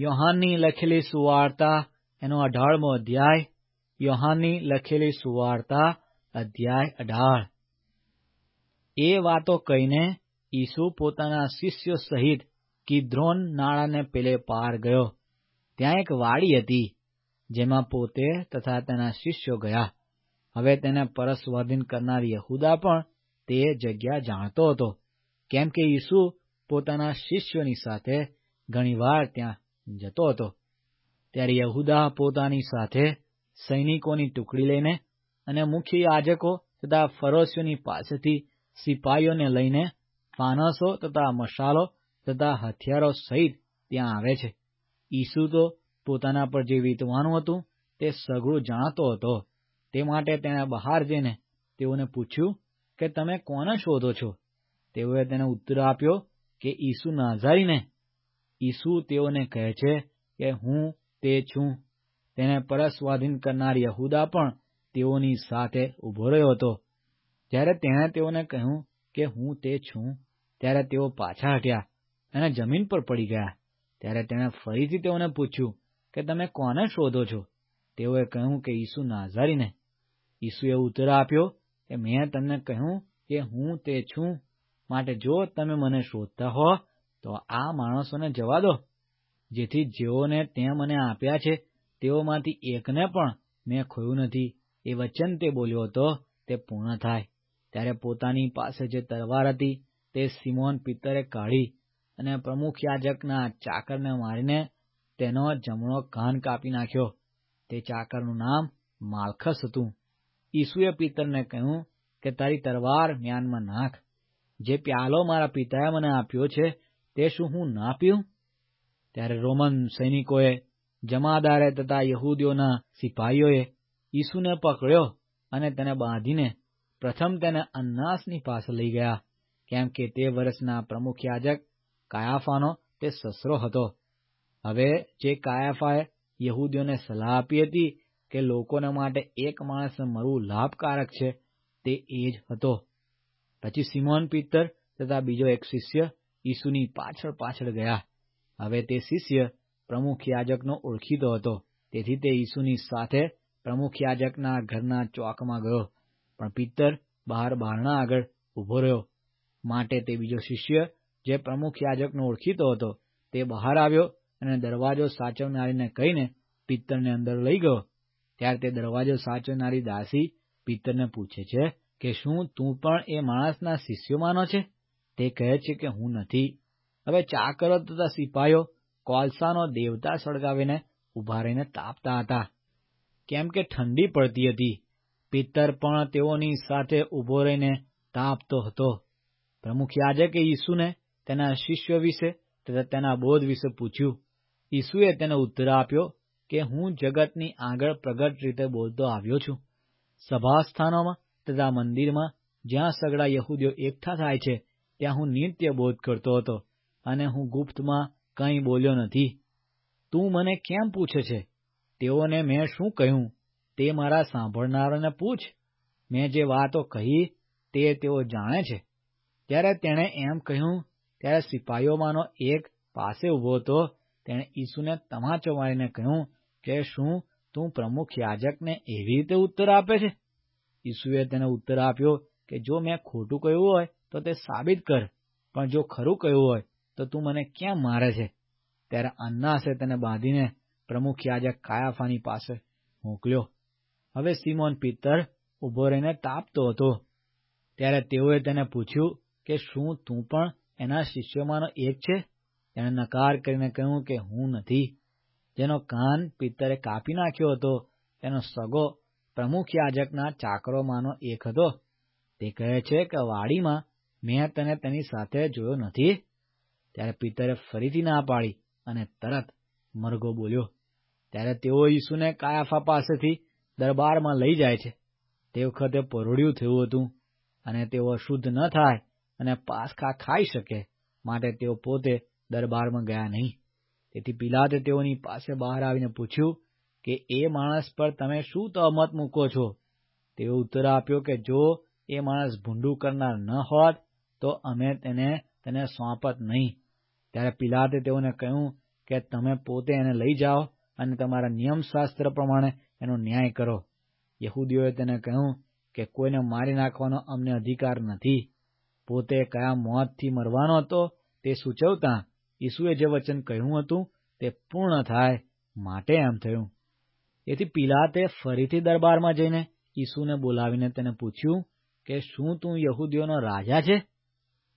યોહાનની લખેલી સુવાર્તા, એનો અઢારમો અધ્યાય, યોહાનની લખેલી સુવાર્તા, અધ્યાય અઢાર. એ વાતો કહીને ઈસુ પોતાના શિષ્યો સહિત કિદ્રોન નાળાને પેલે પાર ગયો. ત્યાં એક વાડી હતી, જેમાં પોતે તથા તેના શિષ્યો ગયા. હવે તેને પરસ્વાધીન કરનાર યહુદા પણ તે જગ્યા જાણતો હતો, કેમ કે ઈસુ પોતાના શિષ્યોની સાથે ઘણીવાર ત્યાં જતો હતો. ત્યારે યહુદા પોતાની સાથે સૈનિકોની ટુકડી લઈને અને મુખ્ય યાજકો તથા ફરોશીઓની પાસેથી સિપાહીઓને લઈને ફાનસો તથા મશાલો તથા હથિયારો સહિત ત્યાં આવે છે. ઈસુ તો પોતાના પર જે વીતવાનું હતું તે સઘળું જાણતો હતો. તે માટે તેણે બહાર જઈને તેઓને પૂછ્યું કે તમે કોને શોધો છો? તેઓએ તેને ઉત્તર આપ્યો કે ઈસુ નાઝારીને ઈસુ તેઓને કહે છે કે હું તે છું. તેને પરસ્વાધીન કરનાર યહુદા પણ તેઓની સાથે ઊભો રહ્યો હતો. જ્યારે તેણે તેઓને કહ્યું કે હું તે છું, ત્યારે તેઓ પાછા હટ્યા અને જમીન પર પડી ગયા. ત્યારે તેણે ફરીથી તેઓને પૂછ્યું કે તમે કોને શોધો છો? તેઓએ કહ્યું કે ઈસુ નાઝારીને. ઈસુએ ઉત્તર આપ્યો કે મેં તમને કહ્યું કે હું તે છું. માટે જો તમે મને શોધતા હો તો આ માણસોને જવા દો. જેથી જેઓને તે મને આપ્યા છે, તેઓમાંથી એકને પણ મેં ખોયું નથી. એ વચન તે બોલ્યો હતો, તે પૂર્ણ થાય. ત્યારે પોતાની પાસે જે તલવાર હતી, તે સિમોન પિત્તરે કાઢી અને પ્રમુખ યાજકના ચાકરને મારીને તેનો જમણો કાન કાપી નાખ્યો. તે ચાકરનું નામ માલખસ હતું. ઈસુએ પિત્તરને કહ્યું કે, તારી તલવાર મ્યાનમાં નાખ. જે પ્યાલો મારા પિતાએ મને આપ્યો છે તે શું હું ના પીઉં? ત્યારે રોમન સૈનિકોએ જમાદારે તથા યહૂદીઓના સિપાહીઓએ ઈસુને પકડ્યો અને તેને બાંધીને પ્રથમ તેને અન્નાસની પાસે લઈ ગયા, કેમ કે તે વર્ષના પ્રમુખ યાજક કાયાફાનો તે સસરો હતો. હવે જે કાયાફાએ યહૂદીઓને સલાહ આપી હતી કે લોકોને માટે એક માણસ મરવું લાભકારક છે, તે એ જ હતો. પછી સિમોન પિત્તર તથા બીજો એક શિષ્ય ઈસુની પાછળ પાછળ ગયા. હવે તે શિષ્ય પ્રમુખ યાજકનો ઓળખીતો હતો. તેથી તે ઈસુની સાથે પ્રમુખ યાજકના ઘરના ચોકમાં ગયો. પણ પિત્તર બહાર બારણા આગળ ઊભો રહ્યો. માટે તે બીજો શિષ્ય જે પ્રમુખ યાજકનો ઓળખીતો હતો, તે બહાર આવ્યો અને દરવાજો સાચવનારીને કહીને પિત્તરને અંદર લઈ ગયો. ત્યારે તે દરવાજો સાચવનારી દાસી પિત્તરને પૂછે છે કે શું તું પણ એ માણસના શિષ્યોમાંનો છે? તે કહે છે કે હું નથી. હવે ચાકરો તથા સિપાહીઓ કોલસાનો દેવતા સળગાવીને ઊભા રહીને તાપતા હતા. કેમ કે ઠંડી પડતી હતી. પિત્તર પણ તેઓની સાથે ઊભો રહીને તાપતો હતો. પ્રમુખ યાજકે ઈસુને તેના શિષ્ય વિશે તથા તેના બોધ વિશે પૂછ્યું. ઈસુએ તેને ઉત્તર આપ્યો કે હું જગતની આગળ પ્રગટ રીતે બોલતો આવ્યો છું. સભાસ્થાનોમાં તથા મંદિરમાં જ્યાં સગડા યહૂદીઓ એકઠા થાય છે ત્યાં હું નિત્ય બોધ કરતો હતો અને હું ગુપ્તમાં કંઈ બોલ્યો નથી. તું મને કેમ પૂછે છે? તેઓને મેં શું કહ્યું? તે મારા સાંભળનારાને પૂછ. મેં જે વાતો કહી તે તેઓ જાણે છે. ત્યારે તેણે એમ કહ્યું, ત્યારે સિપાહીઓમાંનો એક પાસે ઊભો હતો. તેણે ઈસુને તમાચો મારીને કહ્યું કે, શું તું પ્રમુખ યાજકને એવી રીતે ઉત્તર આપે છે? ઈસુએ તેને ઉત્તર આપ્યો કે, જો મેં ખોટું કહ્યું હોય તો તે સાબિત કર. પણ જો ખરું કહ્યું હોય, તો તું મને કેમ મારે છે? ત્યારે અન્નાસે તેને બાંધીને પ્રમુખ યાજક કાયાફાની પાસે મોકલ્યો. હવે સિમોન પિત્તર ઊભો રહીને તાપતો હતો. ત્યારે તેઓએ તેને પૂછ્યું કે શું તું પણ એના શિષ્યોમાંનો એક છે? તેણે નકાર કરીને કહ્યું કે હું નથી. જેનો કાન પિત્તરે કાપી નાખ્યો હતો, તેનો સગો પ્રમુખ યાજકના ચાકરોમાંનો એક હતો. તે કહે છે કે વાડીમાં મેં તને તેની સાથે જોયો નથી? ત્યારે પિત્તરે ફરીથી ના પાડી અને તરત મરઘો બોલ્યો, ત્યારે તેઓ ઈસુને કાયાફા પાસેથી દરબારમાં લઈ જાય છે. તે વખતે પરોડિયું થયું હતું અને તેઓ શુદ્ધ ન થાય અને પાસખા ખાઈ શકે, માટે તેઓ પોતે દરબારમાં ગયા નહીં. તેથી પિલાતે તેઓની પાસે બહાર આવીને પૂછ્યું કે, એ માણસ પર તમે શું તહમત મૂકો છો? તેઓ ઉત્તર આપ્યો કે, જો એ માણસ ભૂંડું કરનાર ન હોત તો અમે તેને તેને સોંપત નહીં. ત્યારે પિલાતે તેઓને કહ્યું કે તમે પોતે એને લઈ જાઓ અને તમારા નિયમશાસ્ત્ર પ્રમાણે એનો ન્યાય કરો. યહૂદીઓએ તેને કહ્યું કે કોઈને મારી નાખવાનો અમને અધિકાર નથી. પોતે કયા મોતથી મરવાનો હતો તે સૂચવતા ઈસુએ જે વચન કહ્યું હતું તે પૂર્ણ થાય માટે એમ થયું. એથી પિલાતે ફરીથી દરબારમાં જઈને ઈસુને બોલાવીને તેને પૂછ્યું કે શું તું યહૂદીઓનો રાજા છે?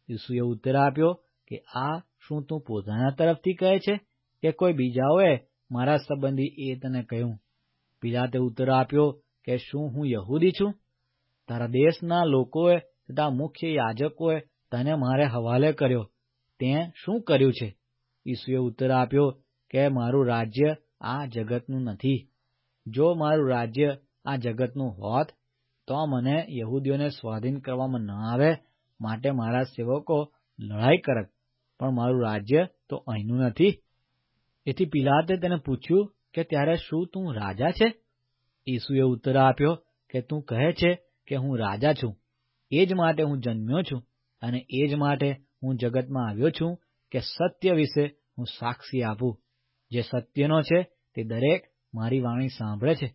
ઈસુએ ઉત્તર આપ્યો કે આ શું તું પોતાના તરફથી કહે છે કે કોઈ બીજાઓએ મારા સંબંધી એ તને કહ્યું? પિલાતે ઉત્તર આપ્યો કે શું હું યહૂદી છું? તારા દેશના લોકોએ તથા મુખ્ય યાજકોએ તને મારે હવાલે કર્યો. તે શું કર્યું છે? ઈસુએ ઉત્તર આપ્યો કે મારું રાજ્ય આ જગતનું નથી. જો મારું રાજ્ય આ જગતનું હોત તો મને યહૂદીઓને સ્વાધીન કરવામાં ન આવે માટે મારા સેવકો લડાઈ કરત, પણ મારું રાજ્ય તો અહીંનું નથી. એથી પિલાતે તેને પૂછ્યું કે ત્યારે શું તું રાજા છે? ઈસુએ ઉત્તર આપ્યો કે તું કહે છે કે હું રાજા છું. એ જ માટે હું જન્મ્યો છું અને એ જ માટે હું જગતમાં આવ્યો છું કે સત્ય વિશે હું સાક્ષી આપું. જે સત્યનો છે તે દરેક મારી વાણી સાંભળે છે.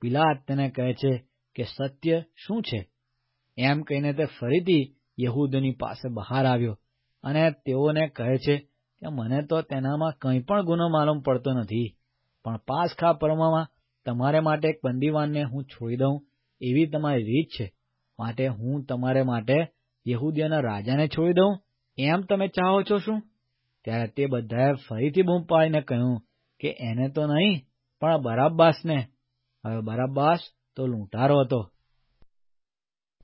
પિલાત તેને કહે છે કે સત્ય શું છે? એમ કહીને તે ફરીથી યહૂદની પાસે બહાર આવ્યો અને તેઓને કહે છે કે મને તો તેનામાં કંઈ પણ ગુનો માલુમ પડતો નથી, પણ પાસખા પર્વમાં તમારે માટે એક બંદીવાનને હું છોડી દઉં એવી તમારી રીત છે. માટે હું તમારે માટે યહૂદીઓના રાજાને છોડી દઉં, એમ તમે ચાહો છો શું? ત્યારે તે બધાએ ફરીથી બૂમ પાડીને કહ્યું કે એને તો નહીં, પણ બરાબ્બાસને. હવે બરાબ્બાસ તો લૂંટારો હતો.